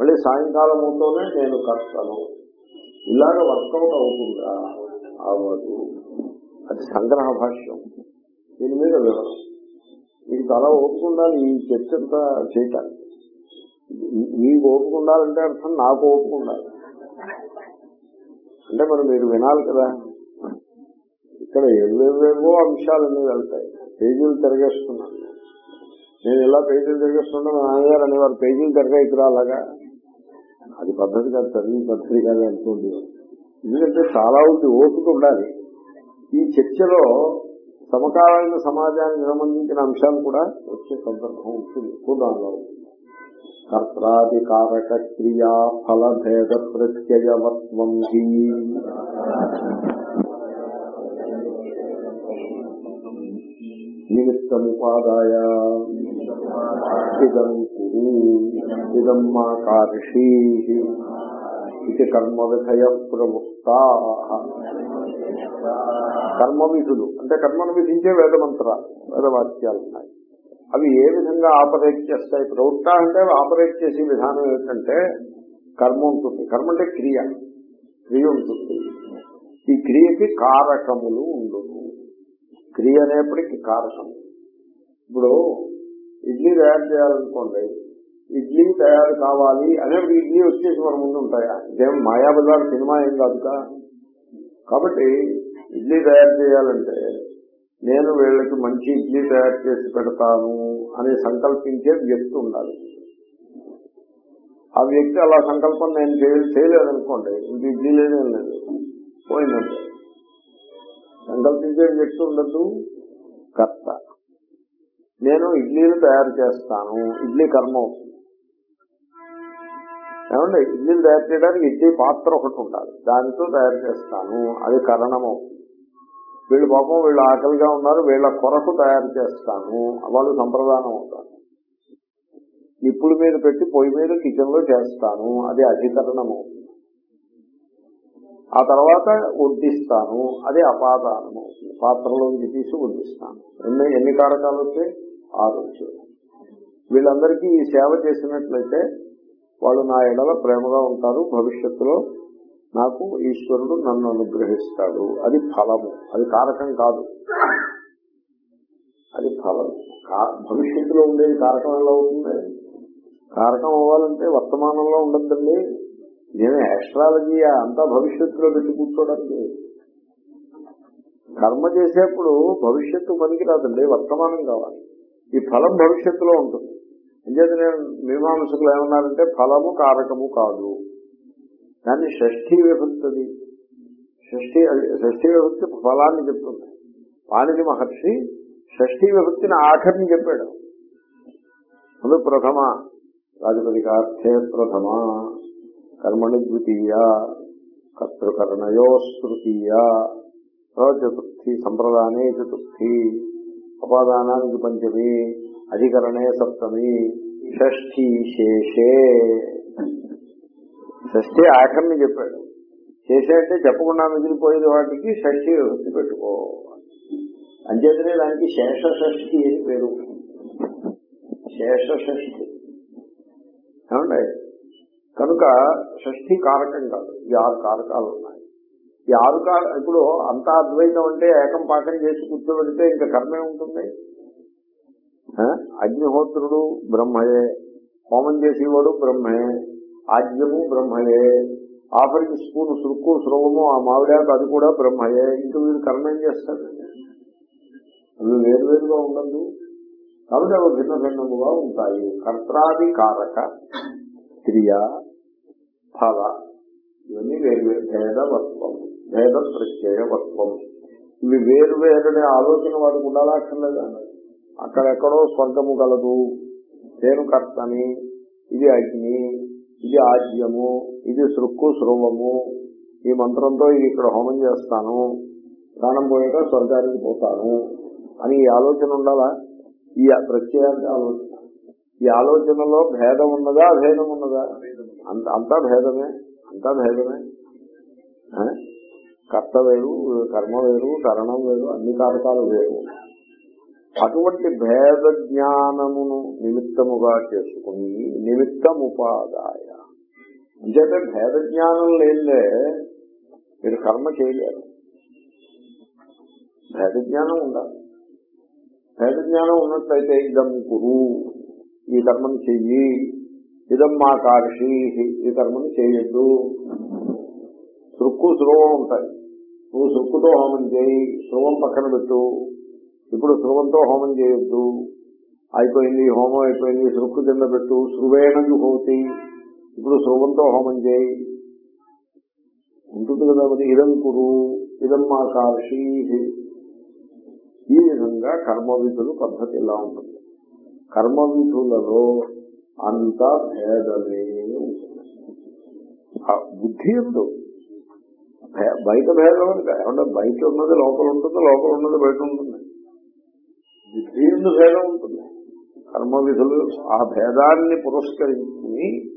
మళ్ళీ సాయంకాలం అవుతూనే నేను కర్తను. ఇలాగ వర్కౌట్ అవుతుందా? అవ్వదు. అది సంగ్రహ భాష్యం దీని మీద వివరం. మీకు చాలా ఓపుకుండాలి ఈ చర్చ అంతా చేయటానికి. మీకు ఓపుకుండాలంటే అర్థం నాకు ఓపుకుండాలి అంటే మరి మీరు వినాలి కదా? ఇక్కడ ఎవేవేవో అంశాలన్నీ వెళ్తాయి. పేజీలు తిరగేస్తున్నాను. నేను ఇలా పేజీలు తిరగేస్తున్నా మా నాన్నగారు అనేవారు పేజీలు తిరగా అలాగా? అది పద్ధతి కాదు చదివి పద్ధతి కాదు అనుకోండి ఎందుకంటే చాలా ఉంది ఓపిక ఉండాలి. ఈ చర్చలో సమకాలీన సమాజానికి సంబంధించిన అంశాలు కూడా వచ్చే సందర్భం ఉంటుంది. పూర్ణంలో కర్తాధికారక క్రియా ఫలభేద ప్రత్యయవత్వం నిమిత్తముపాదాయ ఇదం కురు ఇదం మా కార్షీ ఇది కర్మ విధయ ప్రముక్తా కర్మ విధులు అంటే కర్మను విధించే వేదమంత్ర వేదవాక్యాలు ఉన్నాయి అవి ఏ విధంగా ఆపరేట్ చేస్తాయి? ప్రవృత్త అంటే ఆపరేట్ చేసే విధానం ఏంటంటే కర్మ ఉంటుంది. కర్మ అంటే క్రియ. క్రియ ఉంటుంది. ఈ క్రియకి కారకములు ఉండును. క్రియ అనేప్పటికీ కారకము ఇప్పుడు ఇడ్లీ తయారు చేయాలనుకోండి ఇడ్లీ తయారు కావాలి అనేవి ఇడ్లీ వచ్చేసి మన ముందు ఉంటాయా? ఇదేం మాయాబజార్ సినిమా ఏం కాదుగా? కాబట్టి ఇడ్లీ తయారు చేయాలంటే నేను వీళ్ళకి మంచి ఇడ్లీ తయారు చేసి పెడతాను అని సంకల్పించే వ్యక్తి ఉండాలి. ఆ వ్యక్తి అలా సంకల్పం నేను చేయలేదనుకోండి ఇంక ఇడ్లీ లేదేం లేదు పోయిందంటే సంకల్పించే వ్యక్తి ఉండద్దు కర్త. నేను ఇడ్లీలు తయారు చేస్తాను ఇడ్లీ కర్మ అవుతుంది. ఇడ్లీలు తయారు చేయడానికి ఇడ్లీ పాత్ర ఒకటి ఉండాలి. దానితో తయారు చేస్తాను అది కరణం అవుతుంది. వీళ్ళు పాపం వీళ్ళు ఆకలిగా ఉన్నారు వీళ్ళ కొరకు తయారు చేస్తాను. వాళ్ళు సంప్రదానం అవుతాను నిప్పుల మీద పెట్టి పొయ్యి మీద కిచెన్లో చేస్తాను. అది అధికరణం అవుతుంది ఆ తర్వాత వడ్డిస్తాను. అది అపాదానం అవుతుంది పాత్రలోంచి తీసి వడ్డిస్తాను. ఎన్ని ఎన్ని కారకాలు వచ్చాయి? ఆరు వచ్చాయి. వీళ్ళందరికీ ఈ సేవ చేసినట్లయితే వాళ్ళు నా ఎడల ప్రేమగా ఉంటారు. భవిష్యత్తులో నాకు ఈశ్వరుడు నన్ను అనుగ్రహిస్తాడు. అది ఫలము. అది కారకం కాదు. అది ఫలం కా- భవిష్యత్తులో ఉండేది కారకం ఎలా అవుతుంది? కారకం అవ్వాలంటే వర్తమానంలో ఉండద్దండి. నేను ఆస్ట్రాలజీ అంతా భవిష్యత్తులో పెట్టి కూర్చోడానికి. కర్మ చేసేప్పుడు భవిష్యత్తు పనికిరాదండి వర్తమానం కావాలి. ఈ ఫలం భవిష్యత్తులో ఉంటుంది. అంచేత నేను మీమాంసకులు ఏమన్నారంటే ఫలము కారకము కాదు. దాన్ని షష్ఠీ విభక్తి షష్ఠీ షష్ఠీ విభక్తి ఫలాన్ని చెప్తుంది. పాణిని మహర్షి షష్ఠీ విభక్తిని ఆఖరిని చెప్పాడు. ముందు ప్రథమ రాజపదికార్థే ప్రథమ. కర్మణి ద్వితీయ కర్తృకరణయో తృతీయ చతుర్థి సంప్రదానే చతుర్థి అపాదానానికి పంచమి అధికరణే సప్తమి షష్ఠీ శేషే. షష్ఠి ఆఖరిని చెప్పాడు. చేసేటంటే చెప్పకుండా మిగిలిపోయేది వాటికి షష్ఠి వృత్తి పెట్టుకో. అంచేతనే దానికి శేష షష్ఠి అని పేరు శేష షష్ఠి. ఏమండి? కనుక షష్ఠి కారకం కాదు. ఈ ఆరు కారకాలు ఉన్నాయి. ఈ ఆరు కార ఇప్పుడు అంతా అద్వైతం అంటే ఏకం పాకం చేసి కూర్చోబెడితే ఇంకా కర్మే ఉంటుంది? అగ్నిహోత్రుడు బ్రహ్మయే. హోమం చేసేవాడు బ్రహ్మయే. ఆజ్యము బ్రహ్మయే. ఆఖరికి స్పూన్ సురుక్కు స్రవము ఆ మామిడాకు అది కూడా బ్రహ్మయే. ఇంకా వీడు కర్మ ఏం చేస్తాడు? అవి వేరువేరుగా ఉండదు. కాబట్టి అవి భిన్న భిన్నముగా ఉంటాయి. కర్తాది కారక క్రియ ఫల. ఇవన్నీ వేరు భేదవత్వం భేద ప్రత్యయవత్వం ఇవి వేరువేరునే ఆలోచన వాడికి ఉండాలక్కర్లేదా? అక్కడెక్కడో స్వర్గము గలదు నేను కర్తని ఇది అగ్ని ఇది ఆజ్యము ఇది సృక్కు స్రువము ఈ మంత్రంతో ఇది ఇక్కడ హోమం చేస్తాను. ప్రాణం పోయాక స్వర్గానికి పోతాను. అని ఈ ఆలోచన ఉండాలా ఈ ప్రత్యేక ఆలోచన. ఈ ఆలోచనలో భేదం ఉన్నదా అభేదం ఉన్నదా? అంత అంతా భేదమే అంతా భేదమే. కర్త వేరు కర్మ వేరు కరణం వేరు అన్ని కారకాలు వేరు. అటువంటి భేద జ్ఞానమును నిమిత్తముగా చేసుకుని నిమిత్తముపాదాయ. అంచేతే భేద జ్ఞానం లేదే మీరు కర్మ చేయలేరు. భేద జ్ఞానం ఉండాలి. భేద జ్ఞానం ఉన్నట్లయితే ఇదం కురు ఈ కర్మను చెయ్యి. ఇదం మా కార్షి ఈ కర్మను చేయొద్దు. సృక్కు స్రువం ఉంటాయి. నువ్వు సృక్కుతో హోమం చేయి స్రువం పక్కన పెట్టు. ఇప్పుడు స్రువంతో హోమం చేయొద్దు. అయిపోయింది హోమం అయిపోయింది శృక్కు కింద పెట్టు శృవేణ హోతి. ఇప్పుడు స్రువంతో హోమం చేయి. ఉంటుంది కదా మరి ఇదం కురు ఇదం మా కార్షి ఈ విధంగా కర్మవిధులు పద్ధతి ఇలా ఉంటుంది? కర్మవిధులలో అంత అంతా భేదమే ఉంటుంది. బుద్ధి ఎందు. బయట భేదం అంటే ఏమంటే బయట ఉన్నది లోపల ఉంటుంది లోపల ఉన్నది బయట ఉంటుంది. బుద్ధి భేదం ఉంటుంది కర్మ విధులు ఆ భేదాన్ని పురస్కరించుకుని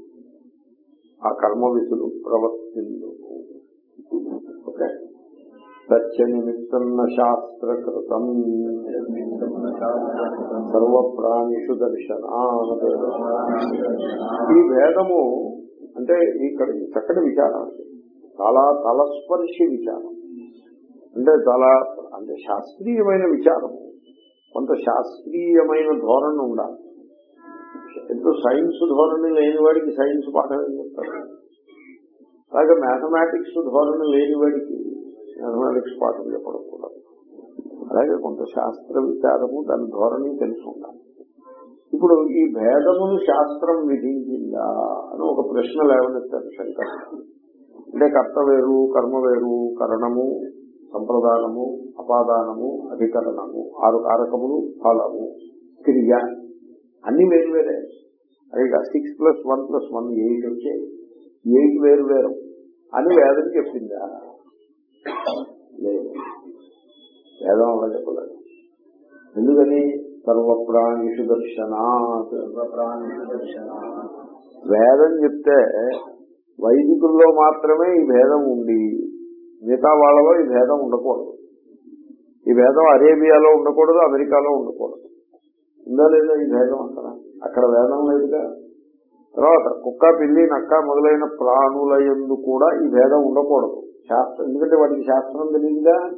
ఆ కర్మ విధులు ప్రవర్తిల్లు ఓకే? సత్య నిమిత్తం శాస్త్రకృతం. సర్వప్రాణిషు దర్శనాత్. ఈ భేదము అంటే ఇక్కడ చక్కటి విచారం అండి. చాలా తలస్పర్శి విచారం. అంటే చాలా అంటే శాస్త్రీయమైన విచారము. కొంత శాస్త్రీయమైన ధోరణి ఉండాలి. ఎంతో సైన్స్ ధోరణి లేని వాడికి సైన్స్ పాఠం ఏం చెప్తారు? అలాగే మ్యాథమెటిక్స్ ధోరణి లేని వాడికి మ్యాథమెటిక్స్ పాఠం చెప్పడం కూడా. అలాగే కొంత శాస్త్ర విచారము దాని ధోరణి తెలిసి ఉండాలి. ఇప్పుడు ఈ భేదమును శాస్త్రం విధించిందా అని ఒక ప్రశ్న లేవనెత్తారు శంకర్. అంటే కర్త వేరు కర్మ వేరు కరణము సంప్రదానము అపాదానము అధికరణము ఆరు కారకములు ఫలము క్రియ అన్ని వేరు వేరే. అదే six plus one plus one eight వచ్చాయి ఎయిట్ వేరు వేరు అని వేదం చెప్పిందా? లేదు. వేదం అలా చెప్పలేదు. ఎందుకని? సర్వప్రాణిషు దర్శనాత్. వేదం చెప్తే వైదికుల్లో మాత్రమే ఈ భేదం ఉంది మిగతా వాళ్ళలో ఈ భేదం ఉండకూడదు. ఈ భేదం అరేబియాలో ఉండకూడదు అమెరికాలో ఉండకూడదు. ఉందా లేదా ఈ భేదం అక్కడ? అక్కడ వేదం లేదుగా. తర్వాత కుక్క పిల్లి నక్క మొదలైన ప్రాణుల ఎందు కూడా ఈ భేదం ఉండకూడదు. శాస్త్రం ఎందుకంటే వాటికి శాస్త్రం తెలియదుగా?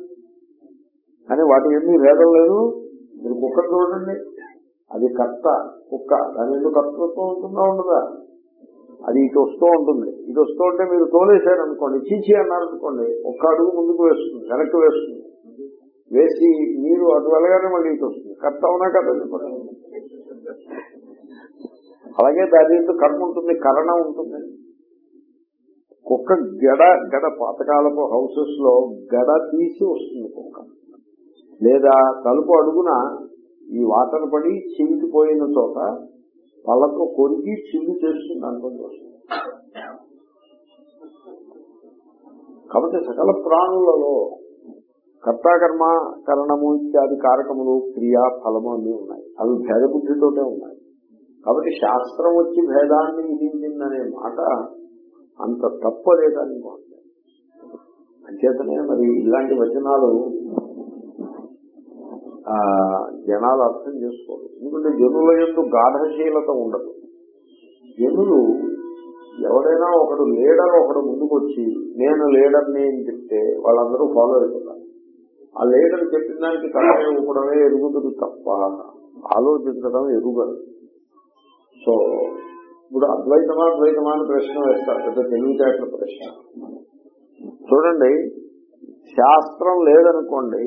కానీ వాటి ఎందుకు భేదం లేదు? మీరు కుక్కను చూడండి. అది కర్త కుక్క. దాని ఎందుకు కర్తృత్వం ఉంటుందా ఉండదా? అది ఇటు వస్తూ ఉంటుంది. ఇది వస్తూ ఉంటే మీరు తోలేశారు అనుకోండి చీచి అన్నారు అనుకోండి ఒక్క అడుగు ముందుకు వేస్తుంది వెనక్కి వేస్తుంది. వేసి మీరు అటు వెళ్ళగానే మళ్ళీ ఇటు వస్తుంది. కర్త అవునా కదా అలాగే దాని ఎందుకు కర్మ ఉంటుంది కరణ ఉంటుంది. కుక్క గడ గడ పాతకాలపు హౌసెస్లో గడ తీసి వస్తుంది కుక్క. లేదా తలుపు అడుగున ఈ వాటర్ పడి చింకిపోయిన చోట వాళ్ళతో కొరికి చిల్లు చేస్తుంది అనుకుంటూ కాబట్టి సకల ప్రాణులలో కర్తాకర్మ కరణము ఇత్యాది కారకములు క్రియా ఫలము అన్ని ఉన్నాయి. అవి భేద బుద్ధితోటే ఉన్నాయి. కాబట్టి శాస్త్రం వచ్చి భేదాన్ని విధించిందనే మాట అంత తప్పలేదని అంచేతనే మరి ఇలాంటి వచనాలు జనాలు అర్థం చేసుకోరు ఎందుకంటే జనుల ఎందు గాఢశీలత ఉండదు. జనులు ఎవరైనా ఒకడు లీడర్ ఒకడు ముందుకు వచ్చి నేను లీడర్ని అని చెప్తే వాళ్ళందరూ ఫాలో అయిపోతారు ఆ లీడర్ చెప్పిన దానికి తలనే ఇవ్వడమే ఎరుగుతుంది తప్ప ఆలోచించడం ఎరుగదు. సో ఇప్పుడు అద్వైతమా ద్వైతమా అని ప్రశ్న వేస్తారు. పెద్ద తెలివితేటల ప్రశ్న. చూడండి శాస్త్రం లేదనుకోండి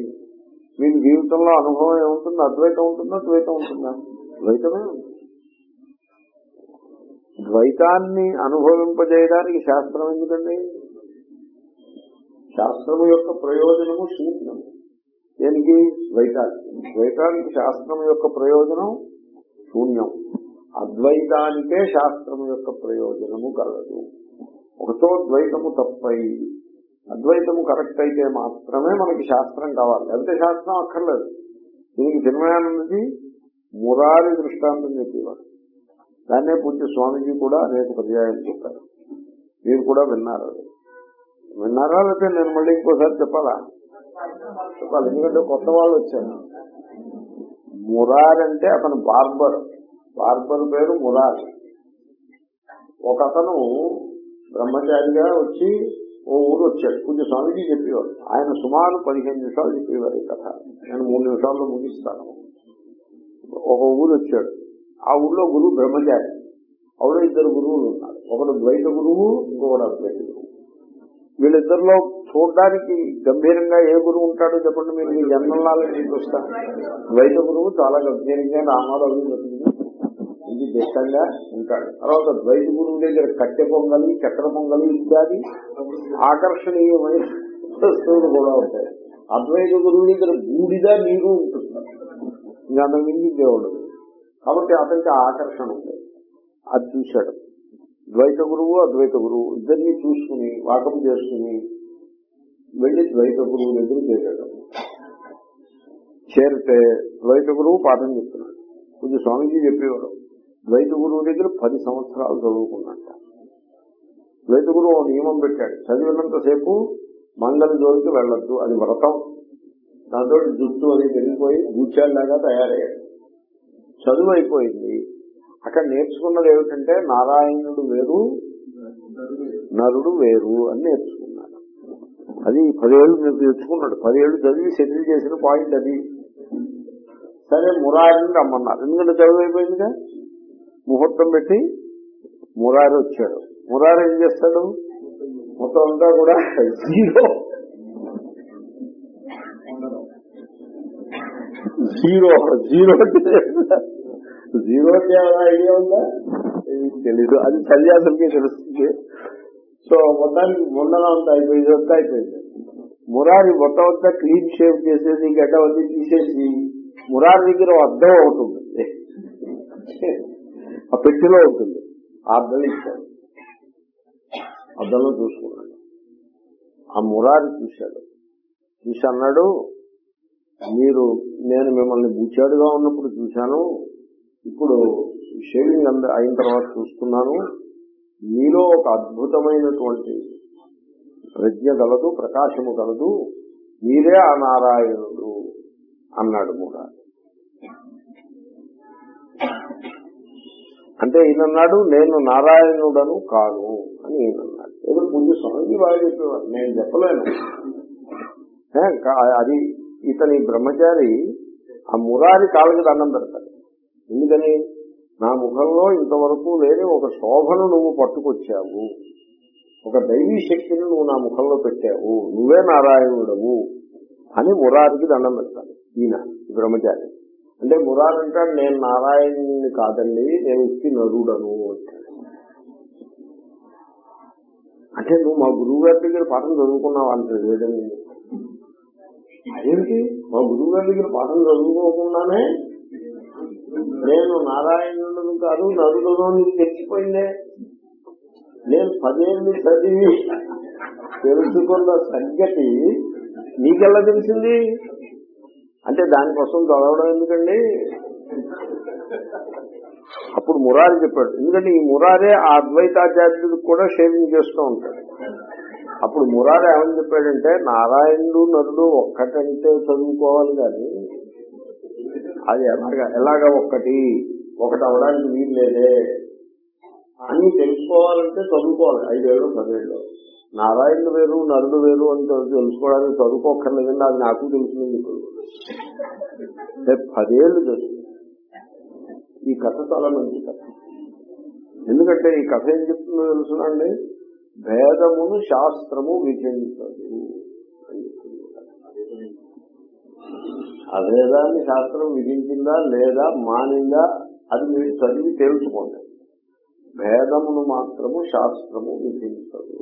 మీకు జీవితంలో అనుభవం ఏముంటుంది? అద్వైతం ఉంటుందా? ద్వైతం ఉంటుందా? ద్వైతమే ద్వైతాన్ని అనుభవింపజేయడానికి శాస్త్రం ఎందుకండి? శాస్త్రము యొక్క ప్రయోజనము శూన్యం. దేనికి? ద్వైతానికి. ద్వైతానికి శాస్త్రం యొక్క ప్రయోజనం శూన్యం. అద్వైతానికే శాస్త్రం యొక్క ప్రయోజనము కలదు. ఒకటో ద్వైతము తప్పై అద్వైతము కరెక్ట్ అయితే మాత్రమే మనకి శాస్త్రం కావాలి. లేకపోతే శాస్త్రం అక్కర్లేదు. దీనికి చిన్మయానందజీ మురారి దృష్టాంతం చెప్పేవాడు దాన్నే పూజ స్వామీజీ కూడా అనేక పర్యాయం చెప్పారు. మీరు కూడా విన్నారు అది. విన్నారా లేకపోతే నేను మళ్ళీ ఇంకోసారి చెప్పాలా? చెప్పాలి. ఎందుకంటే కొత్త వాళ్ళు వచ్చారు. మురారి అంటే అతను బార్బర్. బార్బర్ పేరు మురారి. ఒక అతను బ్రహ్మచారిగా వచ్చి ఓ ఊరు వచ్చాడు. పూజ స్వామిజీ చెప్పేవారు. ఆయన సుమారు పదిహేను నిమిషాలు చెప్పేవారు ఈ కథ. నేను మూడు నిమిషాల్లో ముగిస్తాను. ఒక ఊరు వచ్చాడు. ఆ ఊళ్ళో గురువు బ్రహ్మచారి. అవులో ఇద్దరు గురువులు ఉన్నారు. ఒకడు ద్వైత గురువు ఇంకొకడు అద్వైత గురువు. వీళ్ళిద్దరిలో చూడడానికి గంభీరంగా ఏ గురువు ఉంటాడో చెప్పండి మీరు? మీ జన్మలాలని చూస్తాను. ద్వైత గురువు చాలా గంభీరంగా నామాలు అవి దిట్టంగా ఉంటాడు. తర్వాత ద్వైత గురువు దగ్గర కట్టె పొంగలి చక్ర పొంగలి ఇత్యాది ఆకర్షణీయమైన వస్తువులు కూడా ఉంటాయి. అద్వైత గురువు దగ్గర బూడిద నీరు ఉంటుంది ఇంకా అంతకు దేవుడు కాబట్టి అతనికి ఆకర్షణ ఉంది అది చూశాడు. ద్వైత గురువు అద్వైత గురువు ఇద్దరిని చూసుకుని వాకం చేసుకుని వెళ్ళి ద్వైత గురువు దగ్గర చేరాడు. చేరితే ద్వైత గురువు పాఠం చెప్తున్నాడు. కొంచెం స్వామీజీ చెప్పేవాడు ద్వైత గురువు దగ్గర పది సంవత్సరాలు చదువుకున్నట్ట ద్వైత గురువు ఒక నియమం పెట్టాడు. చదివినంతసేపు మంగళ జోలికి వెళ్ళొద్దు అది వ్రతం. దాంతో జుట్టు అది పెరిగిపోయి బూచాల్లాగా తయారయ్యాడు. చదువు అయిపోయింది. అక్కడ నేర్చుకున్నది ఏమిటంటే నారాయణుడు వేరు నరుడు వేరు అని నేర్చుకున్నాడు. అది పదేళ్ళు నేర్చుకున్నాడు. పదేళ్ళు చదివి సెటిల్ చేసిన పాయింట్ అది. సరే మురారిని రమ్మన్నారు. ఎందుకంటే చదువు అయిపోయిందిగా? ముహూర్తం పెట్టి మురారి వచ్చాడు. మురారి ఏం చేస్తాడు? మొత్తం అంతా కూడా zero. Zero. Zero zero idea ఉందా? తెలీదు. అది సన్యాసులకే తెలుస్తుంది. సో మొత్తానికి మొన్న అంతా అయిపోయింది అంతా అయిపోయింది. మురారి మొత్తం అంతా క్లీన్ షేప్ చేసేసి గడ్డ వచ్చి తీసేసి మురారి దగ్గర అర్థం అవుతుంది ఆ పెట్టిలో ఉంటుంది. ఆ అద్దం ఇచ్చాడు. అద్దంలో చూసుకున్నాడు. ఆ మురారి చూశాడు. చూసి అన్నాడు మీరు నేను మిమ్మల్ని బుచ్చాడుగా ఉన్నప్పుడు చూశాను. ఇప్పుడు షేవింగ్ అంద అయిన తర్వాత చూస్తున్నాను. మీలో ఒక అద్భుతమైనటువంటి ప్రజ్ఞ గలదు ప్రకాశము గలదు. మీరే ఆ నారాయణుడు అన్నాడు మురారి. అంటే ఈయనన్నాడు నేను నారాయణుడను కాను అని ఈయనన్నాడు. ఏదో పూజ స్వామిజీ బాగా చెప్పేవారు. నేను చెప్పలేను. అది ఇతని బ్రహ్మచారి ఆ మురారి కాళ్ళకి దండం పెడతాడు. ఎందుకని? నా ముఖంలో ఇంతవరకు లేని ఒక శోభను నువ్వు పట్టుకొచ్చావు. ఒక దైవీ శక్తిని నువ్వు నా ముఖంలో పెట్టావు. నువ్వే నారాయణుడవు అని మురారికి దండం పెడతాడు ఈయన బ్రహ్మచారి. అంటే మురారి అంటాడు నేను నారాయణుని కాదండి నేను ఉత్తి నరుడను అంటాడు. అంటే నువ్వు మా గురువు గారి దగ్గర పాఠం చదువుకున్నావు అంటాడు లేదండి అదేంటి మా గురువు గారి దగ్గర పాఠం చదువుకోకుండానే నేను నారాయణుడు కాదు నరుడను నీకు తెచ్చిపోయిందే నేను పదేళ్ళు చదివి తెలుసుకున్న సంగతి నీకెలా తెలిసింది? అంటే దానికోసం చదవడం ఎందుకండి? అప్పుడు మురారి చెప్పాడు. ఎందుకంటే ఈ మురారే ఆ అద్వైతాచార్యుడికి కూడా షేవింగ్ చేస్తూ ఉంటాడు. అప్పుడు మురారి ఏమని చెప్పాడంటే నారాయణుడు నరుడు ఒక్కటంటే చదువుకోవాలి కానీ అది ఎలాగా ఎలాగ ఒక్కటి? ఒకటి అవడానికి వీలు లేదే అని తెలుసుకోవాలంటే చదువుకోవాలి. ఐదేళ్ళు పదేళ్ళు. నారాయణుడు వేరు నరుడు వేరు అని తెలుసుకోవడానికి చదువుకోక్కర్లేదండి అది నాకు తెలిసింది రేపు పదేళ్ళు తెలుసు ఈ కథ చాలా మంచి కథ. ఎందుకంటే ఈ కథ ఏం చెప్తుందో తెలుసునండి భేదమును శాస్త్రము విధించదు అభేదాన్ని శాస్త్రం విధించిందా లేదా మానిందా అది మీరు చదివి తెలుసుకోండి భేదమును మాత్రము శాస్త్రము విధించదు.